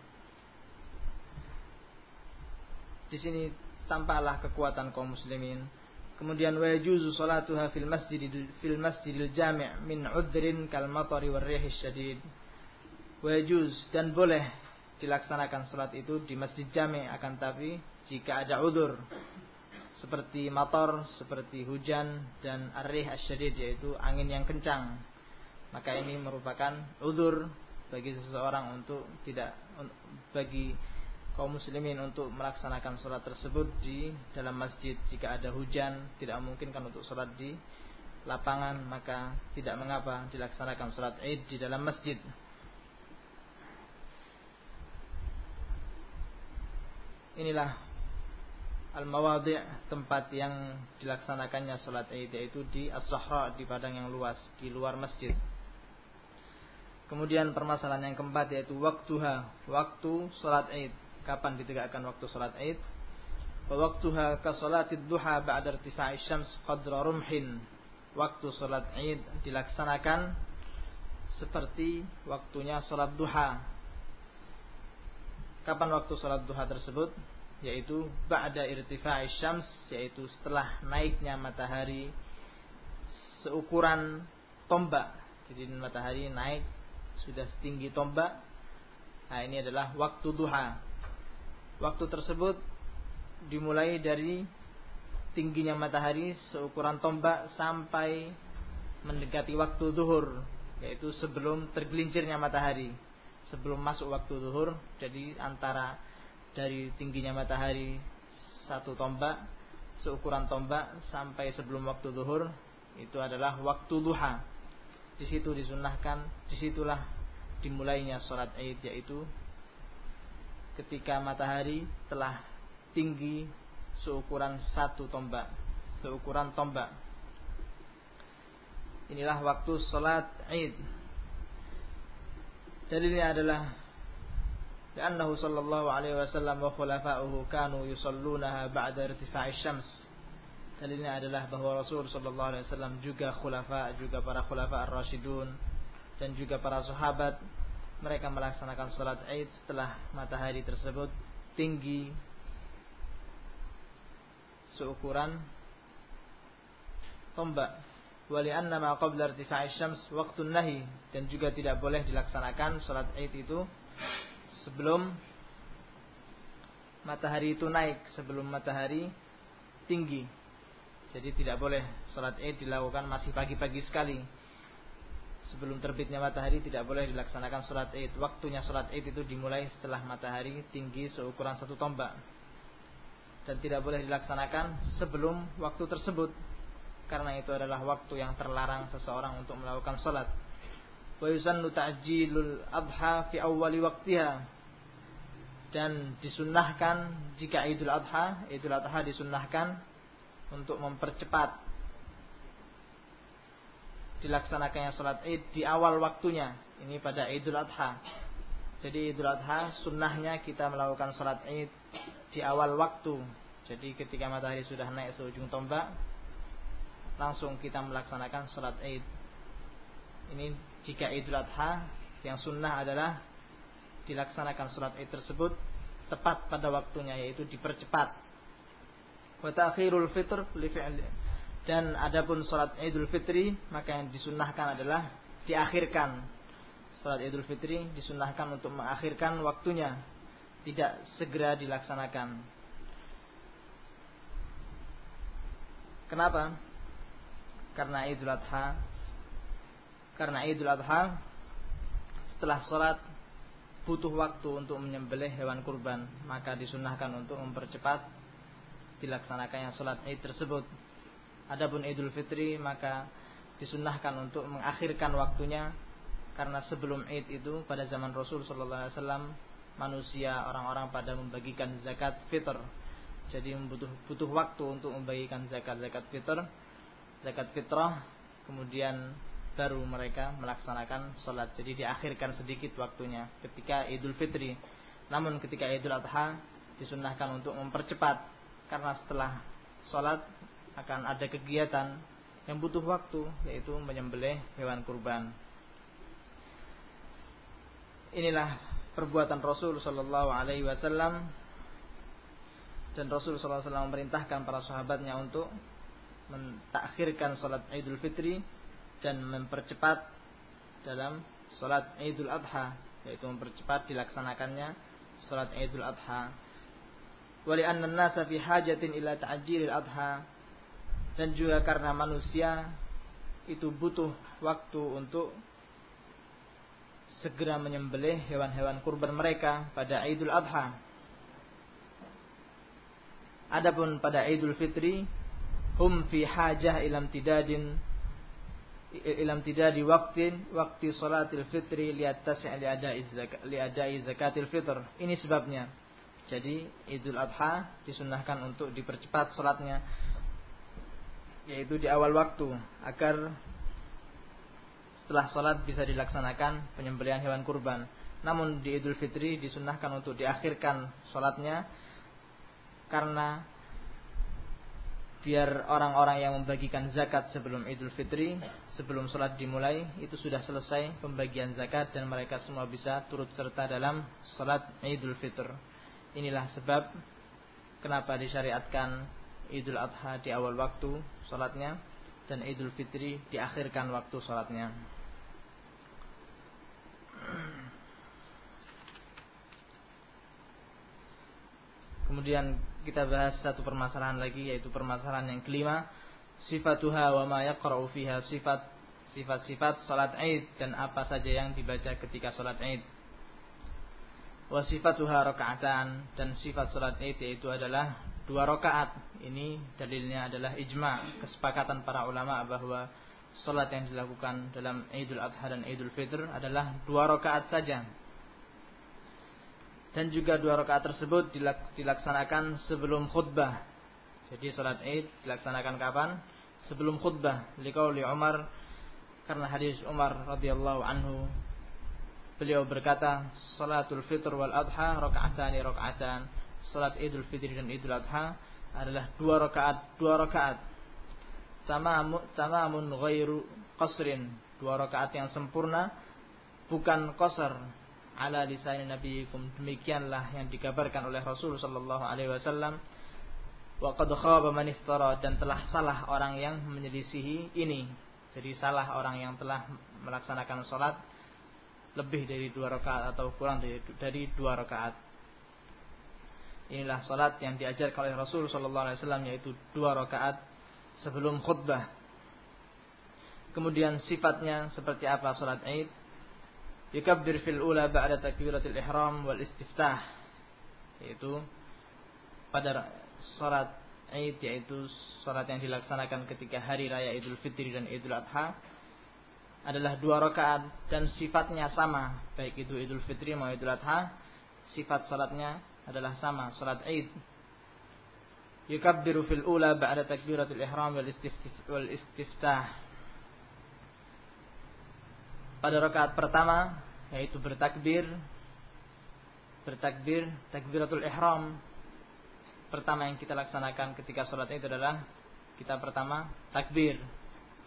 Di sini tampaklah kekuatan kaum muslimin Kemudian wa yajuzu salatuha fil masjid fil masjidil jami' min udhrin kal matari war rih syadid. Wa yajuz dan boleh dilaksanakan salat itu di masjid jami' akan tapi jika ada udur seperti motor, seperti hujan dan arrih asyadid yaitu angin yang kencang. Maka ini merupakan udur bagi seseorang untuk tidak bagi kaum muslimin untuk melaksanakan sholat tersebut di dalam masjid jika ada hujan tidak memungkinkan untuk sholat di lapangan maka tidak mengapa dilaksanakan sholat id di dalam masjid. Inilah al-mawadhi' tempat yang dilaksanakannya sholat id yaitu di as-sahra di padang yang luas di luar masjid. Kemudian permasalahan yang keempat yaitu waktuha waktu sholat id kapan ditegakkan waktu salat Id? Wa waktuha ka salatid duha ba'da irtifa'i syams qadra rumhin. Waktu salat Id dilaksanakan seperti waktunya salat duha. Kapan waktu salat duha tersebut? yaitu ba'da irtifa'i syams yaitu setelah naiknya matahari seukuran tombak. Jadi matahari naik sudah setinggi tombak. Nah, ini adalah waktu duha. Waktu tersebut dimulai dari tingginya matahari seukuran tombak sampai mendekati waktu zuhur yaitu sebelum tergelincirnya matahari. Sebelum masuk waktu zuhur jadi antara dari tingginya matahari satu tombak seukuran tombak sampai sebelum waktu zuhur itu adalah waktu duha. Di situ disunahkan di situlah dimulainya sholat id yaitu ketika matahari telah tinggi seukuran satu tombak seukuran tombak inilah waktu sholat id dalilnya adalah لأنه صلى الله عليه وسلم وخلفاؤه كانوا يصلونها بعد ارتفاع الشمس dalilnya adalah bahwa Rasul Shallallahu Alaihi Wasallam juga khulafa juga para khulafa ar-rasyidun dan juga para sahabat mereka melaksanakan salat Id setelah matahari tersebut tinggi seukuran tombak. Wali anna ma qabla irtifa'i syams waqtun nahi dan juga tidak boleh dilaksanakan salat Id itu sebelum matahari itu naik sebelum matahari tinggi. Jadi tidak boleh salat Id dilakukan masih pagi-pagi sekali sebelum terbitnya matahari tidak boleh dilaksanakan salat Id waktunya salat Id itu dimulai setelah matahari tinggi seukuran satu tombak dan tidak boleh dilaksanakan sebelum waktu tersebut karena itu adalah waktu yang terlarang seseorang untuk melakukan salat. Wa yusannu ta'jilul adha fi awwali waqtiha. Dan disunnahkan jika Idul Adha, Idul Adha disunnahkan untuk mempercepat dilaksanakannya salat Id di awal waktunya. Ini pada Idul Adha. Jadi Idul Adha sunnahnya kita melakukan salat Id di awal waktu. Jadi ketika matahari sudah naik seujung tombak, langsung kita melaksanakan sholat Id. Ini jika Idul Adha yang sunnah adalah dilaksanakan sholat Id tersebut tepat pada waktunya yaitu dipercepat. Wa ta'khirul fitr dan adapun sholat Idul Fitri maka yang disunnahkan adalah diakhirkan. Sholat Idul Fitri disunnahkan untuk mengakhirkan waktunya, tidak segera dilaksanakan. Kenapa? Karena Idul Adha Karena Idul Adha Setelah sholat Butuh waktu untuk menyembelih hewan kurban Maka disunahkan untuk mempercepat Dilaksanakannya sholat Id tersebut Adapun Idul Fitri Maka disunahkan untuk mengakhirkan waktunya Karena sebelum Id itu Pada zaman Rasul SAW Manusia orang-orang pada membagikan zakat fitr jadi butuh butuh waktu untuk membagikan zakat zakat fitr, zakat fitrah, kemudian baru mereka melaksanakan sholat. Jadi diakhirkan sedikit waktunya ketika Idul Fitri. Namun ketika Idul Adha disunahkan untuk mempercepat karena setelah sholat akan ada kegiatan yang butuh waktu yaitu menyembelih hewan kurban. Inilah perbuatan Rasul Shallallahu Alaihi Wasallam dan Rasul SAW memerintahkan para sahabatnya untuk mentakhirkan salat Idul Fitri dan mempercepat dalam salat Idul Adha yaitu mempercepat dilaksanakannya salat Idul Adha. Wali anna nasa fi hajatin ila ta'jilil adha dan juga karena manusia itu butuh waktu untuk segera menyembelih hewan-hewan kurban mereka pada Idul Adha Adapun pada Idul Fitri hum fi hajah ilam tidadin ilam tidadi waktin waktu salatil fitri lihat li adai zakat li adai zakatil fitr. Ini sebabnya. Jadi Idul Adha disunahkan untuk dipercepat salatnya yaitu di awal waktu agar setelah salat bisa dilaksanakan penyembelihan hewan kurban. Namun di Idul Fitri disunahkan untuk diakhirkan salatnya karena biar orang-orang yang membagikan zakat sebelum Idul Fitri, sebelum sholat dimulai, itu sudah selesai pembagian zakat dan mereka semua bisa turut serta dalam sholat Idul Fitr. Inilah sebab kenapa disyariatkan Idul Adha di awal waktu sholatnya dan Idul Fitri diakhirkan waktu sholatnya. Kemudian kita bahas satu permasalahan lagi yaitu permasalahan yang kelima, sifatuha wa ma yaqra'u fiha sifat sifat-sifat salat Id dan apa saja yang dibaca ketika salat Id. Wa sifatuha raka'atan dan sifat salat Id yaitu adalah dua rakaat. Ini dalilnya adalah ijma, kesepakatan para ulama bahwa salat yang dilakukan dalam Idul Adha dan Idul Fitr adalah dua rakaat saja. Dan juga dua rakaat tersebut dilaksanakan sebelum khutbah. Jadi salat Id dilaksanakan kapan? Sebelum khutbah. Liqauli Umar karena hadis Umar radhiyallahu anhu beliau berkata salatul fitr wal adha rakaatani rakaatan salat idul fitri dan idul adha adalah dua rakaat dua rakaat. Tamamun ghairu qasrin. Dua rakaat yang sempurna bukan qasar. Ala lisan nabiyikum demikianlah yang dikabarkan oleh Rasul sallallahu alaihi wasallam. Wa qad khaba man iftara. Dan telah salah orang yang menyelisihi ini. Jadi salah orang yang telah melaksanakan sholat lebih dari dua rakaat atau kurang dari, dari dua rakaat. Inilah sholat yang diajarkan oleh Rasul Shallallahu Alaihi Wasallam yaitu dua rakaat sebelum khutbah. Kemudian sifatnya seperti apa sholat Id? Yukabbir fil ula ba'da takbiratil ihram wal istiftah. Yaitu pada sholat Id yaitu salat yang dilaksanakan ketika hari raya Idul Fitri dan Idul Adha adalah dua rakaat dan sifatnya sama baik itu Idul Fitri maupun Idul Adha sifat salatnya adalah sama salat Id yukabbiru fil ula ba'da takbiratul ihram wal istiftah pada rakaat pertama yaitu bertakbir bertakbir takbiratul ihram pertama yang kita laksanakan ketika sholat itu adalah kita pertama takbir.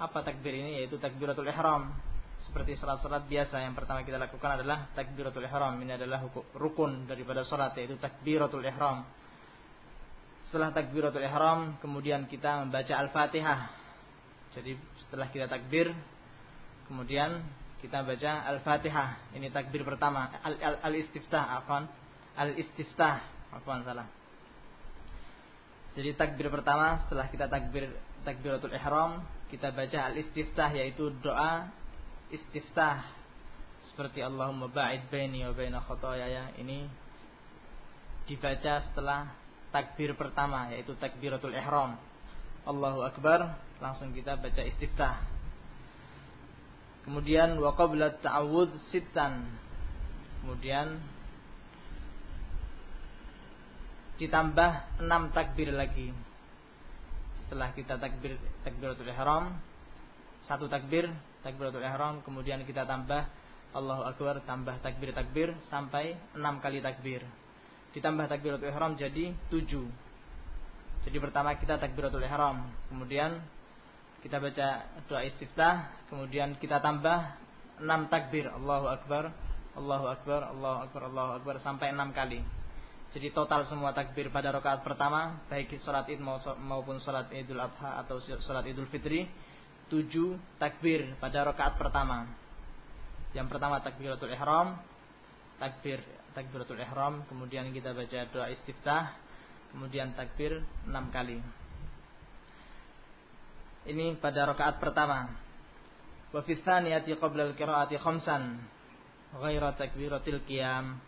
Apa takbir ini? Yaitu takbiratul ihram. Seperti sholat-sholat biasa yang pertama kita lakukan adalah takbiratul ihram. Ini adalah rukun daripada sholat yaitu takbiratul ihram. Setelah takbiratul ihram, kemudian kita membaca Al-Fatihah. Jadi setelah kita takbir, kemudian kita baca Al-Fatihah. Ini takbir pertama. Al-Istiftah, -al Al-Istiftah, afwan salah. Jadi takbir pertama setelah kita takbir takbiratul ihram, kita baca al-istiftah yaitu doa istiftah seperti Allahumma ba'id baini wa baina khotoyaya ini dibaca setelah takbir pertama yaitu takbiratul ihram. Allahu akbar, langsung kita baca istiftah. Kemudian wa qabla ta'awudz sittan. Kemudian ditambah enam takbir lagi. Setelah kita takbir takbiratul ihram, satu takbir takbiratul ihram, kemudian kita tambah Allahu akbar tambah takbir takbir sampai enam kali takbir. Ditambah takbiratul ihram jadi tujuh. Jadi pertama kita takbiratul ihram, kemudian kita baca doa istiftah, kemudian kita tambah enam takbir Allahu akbar, Allahu akbar, Allahu akbar, Allahu akbar sampai enam kali. Jadi total semua takbir pada rakaat pertama baik sholat id maupun sholat idul adha atau sholat idul fitri tujuh takbir pada rakaat pertama. Yang pertama takbiratul ihram, takbir takbiratul ihram, kemudian kita baca doa istiftah, kemudian takbir enam kali. Ini pada rakaat pertama. Wa fi tsaniyati qabla al-qira'ati khamsan ghaira takbiratil qiyam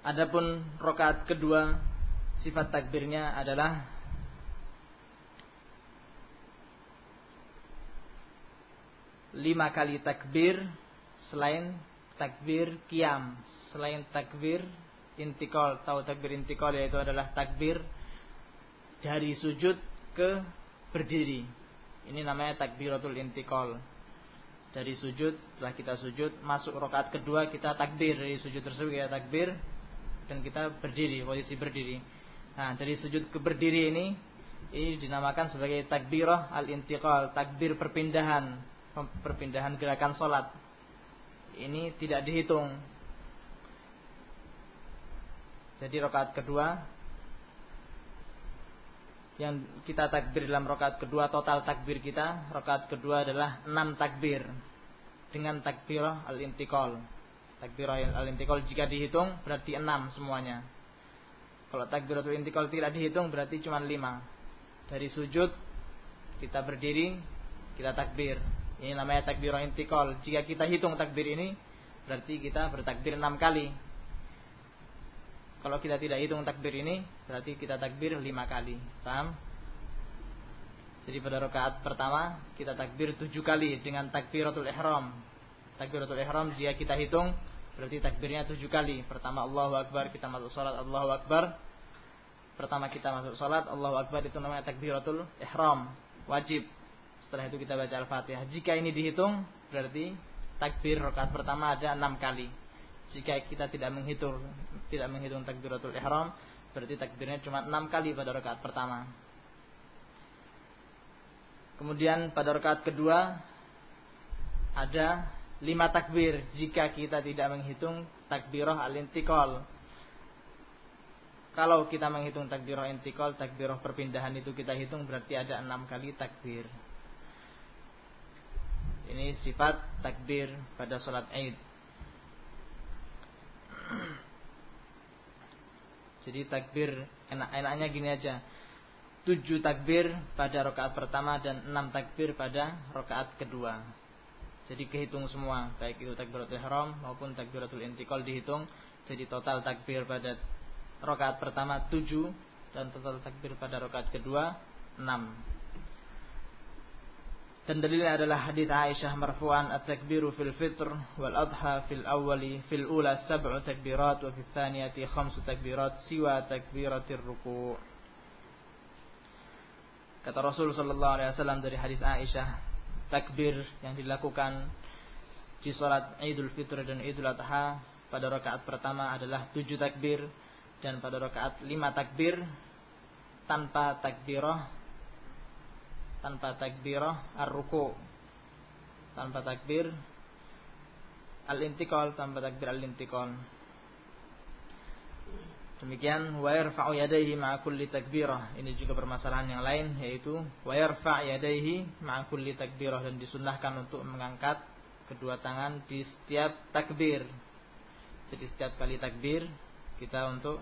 Adapun rokaat kedua sifat takbirnya adalah lima kali takbir selain takbir kiam selain takbir intikal tahu takbir intikal yaitu adalah takbir dari sujud ke berdiri. Ini namanya takbiratul intikal dari sujud setelah kita sujud masuk rokaat kedua kita takbir. Dari sujud tersebut kita takbir dan kita berdiri, posisi berdiri. Nah, dari sujud ke berdiri ini ini dinamakan sebagai takbirah al-intiqal, takbir perpindahan, perpindahan gerakan salat. Ini tidak dihitung. Jadi rakaat kedua yang kita takbir dalam rakaat kedua total takbir kita rakaat kedua adalah enam takbir dengan takbirah al-intiqal. Takbirah al-intiqal jika dihitung berarti enam semuanya. Kalau takbiratul intiqal tidak dihitung berarti cuma lima. Dari sujud kita berdiri, kita takbir. Ini namanya takbirah intiqal. Jika kita hitung takbir ini berarti kita bertakbir enam kali. Kalau kita tidak hitung takbir ini, berarti kita takbir lima kali. Paham? Jadi pada rakaat pertama kita takbir tujuh kali dengan takbiratul ihram. Takbiratul ihram jika kita hitung berarti takbirnya tujuh kali. Pertama Allahu Akbar kita masuk salat Allahu Akbar. Pertama kita masuk salat Allahu Akbar itu namanya takbiratul ihram wajib. Setelah itu kita baca Al-Fatihah. Jika ini dihitung berarti takbir rakaat pertama ada enam kali. Jika kita tidak menghitung tidak menghitung takbiratul ihram, berarti takbirnya cuma enam kali pada rakaat pertama. Kemudian pada rakaat kedua ada lima takbir jika kita tidak menghitung takbirah al-intiqal. Kalau kita menghitung takbirah intikal, takbirah perpindahan itu kita hitung berarti ada enam kali takbir. Ini sifat takbir pada sholat Aid. Jadi takbir enak-enaknya gini aja. Tujuh takbir pada rakaat pertama dan enam takbir pada rakaat kedua. Jadi kehitung semua, baik itu takbiratul ihram maupun takbiratul intikal dihitung. Jadi total takbir pada rakaat pertama tujuh dan total takbir pada rakaat kedua enam. Dan dalilnya adalah hadis Aisyah marfu'an at-takbiru fil fitr wal adha fil awwali fil ula sab'u takbirat wa fil thaniyati khamsu takbirat siwa takbiratir ruku'. Kata Rasul sallallahu alaihi wasallam dari hadis Aisyah, takbir yang dilakukan di salat Idul Fitr dan Idul Adha pada rakaat pertama adalah tujuh takbir dan pada rakaat lima takbir tanpa takbirah tanpa takbirah ar-ruku. Tanpa takbir al-intiqal tanpa takbir al-intiqal. Demikian wa yarfa'u yadayhi ma'a kulli takbirah. Ini juga permasalahan yang lain yaitu wa yarfa' yadayhi ma'a kulli takbirah. Dan disunnahkan untuk mengangkat kedua tangan di setiap takbir. Jadi setiap kali takbir kita untuk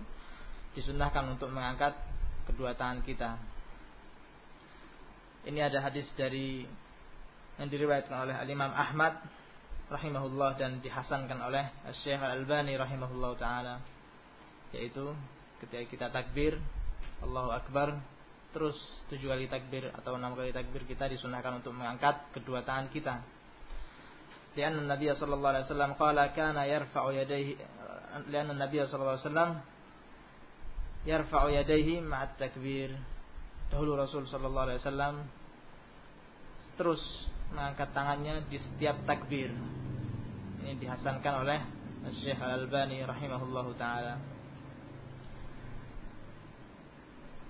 disunnahkan untuk mengangkat kedua tangan kita ini ada hadis dari yang diriwayatkan oleh Al-Imam Ahmad rahimahullah dan dihasankan oleh Syekh Al-Albani rahimahullah taala yaitu ketika kita takbir Allahu Akbar terus tujuh kali takbir atau enam kali takbir kita disunahkan untuk mengangkat kedua tangan kita. Lian Nabi sallallahu alaihi wasallam qala kana yarfa'u yadayhi lian Nabi sallallahu alaihi wasallam yarfa'u yadayhi ma'at takbir dahulu Rasul Shallallahu Alaihi Wasallam terus mengangkat tangannya di setiap takbir. Ini dihasankan oleh Syekh Al Albani rahimahullahu taala.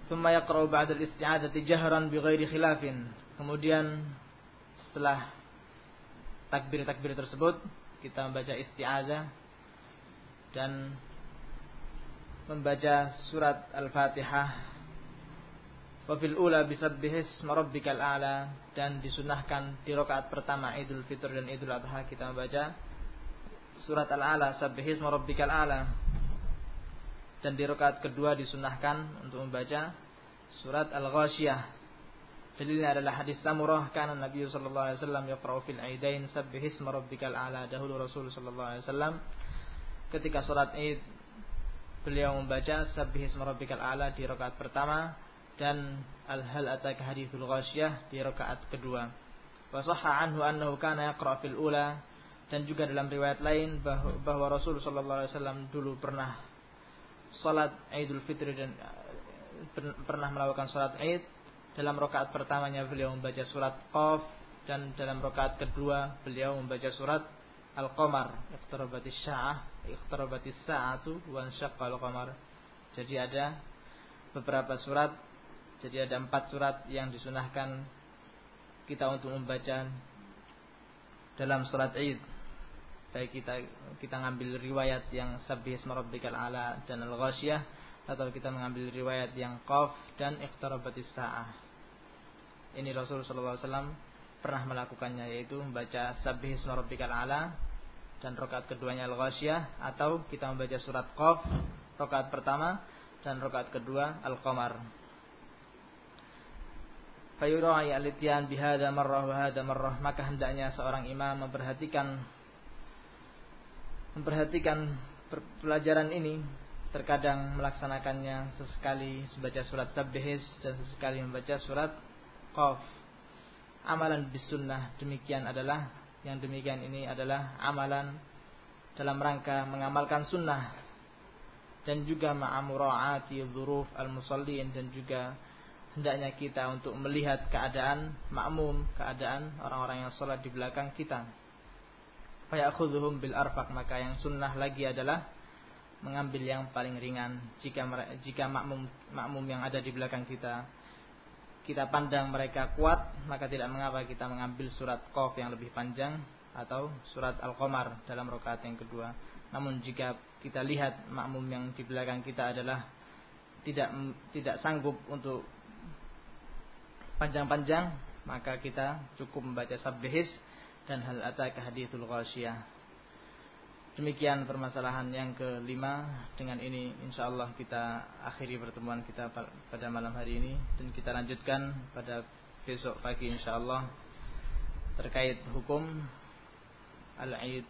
Thumma yaqra'u ba'da al-isti'adati jahran bighairi khilafin. Kemudian setelah takbir-takbir tersebut kita membaca isti'adzah dan membaca surat Al-Fatihah Wafil ula bisabbihis marabbikal a'la dan disunahkan di rakaat pertama Idul Fitr dan Idul Adha kita membaca surat Al-A'la sabbihis marabbikal a'la. Dan di rakaat kedua disunahkan untuk membaca surat Al-Ghasyiyah. Dalilnya adalah hadis Samurah karena Nabi sallallahu alaihi wasallam yaqra'u fil aidain sabbihis marabbikal a'la. Dahulu Rasul sallallahu alaihi wasallam ketika salat Id beliau membaca sabbihis marabbikal a'la di rakaat pertama dan al-hal ataka hadithul ghasyah di rakaat kedua. Wa sahha anhu annahu kana yaqra fil ula dan juga dalam riwayat lain bahwa, bahwa Rasul sallallahu alaihi wasallam dulu pernah salat Idul Fitri dan pernah melakukan salat Id. Dalam rakaat pertamanya beliau membaca surat Qaf dan dalam rakaat kedua beliau membaca surat Al-Qamar. Iqtarabatis sya'ah iqtarabatis sa'atu wa al qamar. Jadi ada beberapa surat jadi ada empat surat yang disunahkan kita untuk membaca dalam surat Id. Baik kita kita ngambil riwayat yang Sabbih Rabbikal Ala dan Al-Ghasyiyah atau kita mengambil riwayat yang qaf dan iqtarabatis sa'ah. Ini Rasul sallallahu alaihi wasallam pernah melakukannya yaitu membaca Sabbih rabbikal ala dan rakaat keduanya Al-Ghasyiyah atau kita membaca surat Qaf rakaat pertama dan rakaat kedua Al-Qamar. Fayura'i al-ityan bihada marrah wa hada marrah maka hendaknya seorang imam memperhatikan memperhatikan pelajaran ini terkadang melaksanakannya sesekali membaca surat Sabbihis dan sesekali membaca surat Qaf. Amalan bis sunnah demikian adalah yang demikian ini adalah amalan dalam rangka mengamalkan sunnah dan juga ma'amura'ati dzuruf al-musallin dan juga hendaknya kita untuk melihat keadaan makmum, keadaan orang-orang yang sholat di belakang kita. Fayakhudhuhum bil arfak maka yang sunnah lagi adalah mengambil yang paling ringan jika jika makmum makmum yang ada di belakang kita kita pandang mereka kuat maka tidak mengapa kita mengambil surat Qaf yang lebih panjang atau surat Al-Qamar dalam rakaat yang kedua namun jika kita lihat makmum yang di belakang kita adalah tidak tidak sanggup untuk panjang-panjang maka kita cukup membaca sabbihis dan hal ataka hadithul ghasyiyah demikian permasalahan yang kelima. Dengan ini insyaallah kita akhiri pertemuan kita pada malam hari ini. Dan kita lanjutkan pada besok pagi insyaallah terkait hukum. al-Aid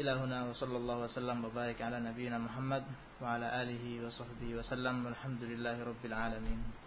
ilahuna wa sallallahu wasallam wa barik ala nabiyyina Muhammad wa ala alihi wa sahbihi wa sallam. Walhamdulillahi rabbil alamin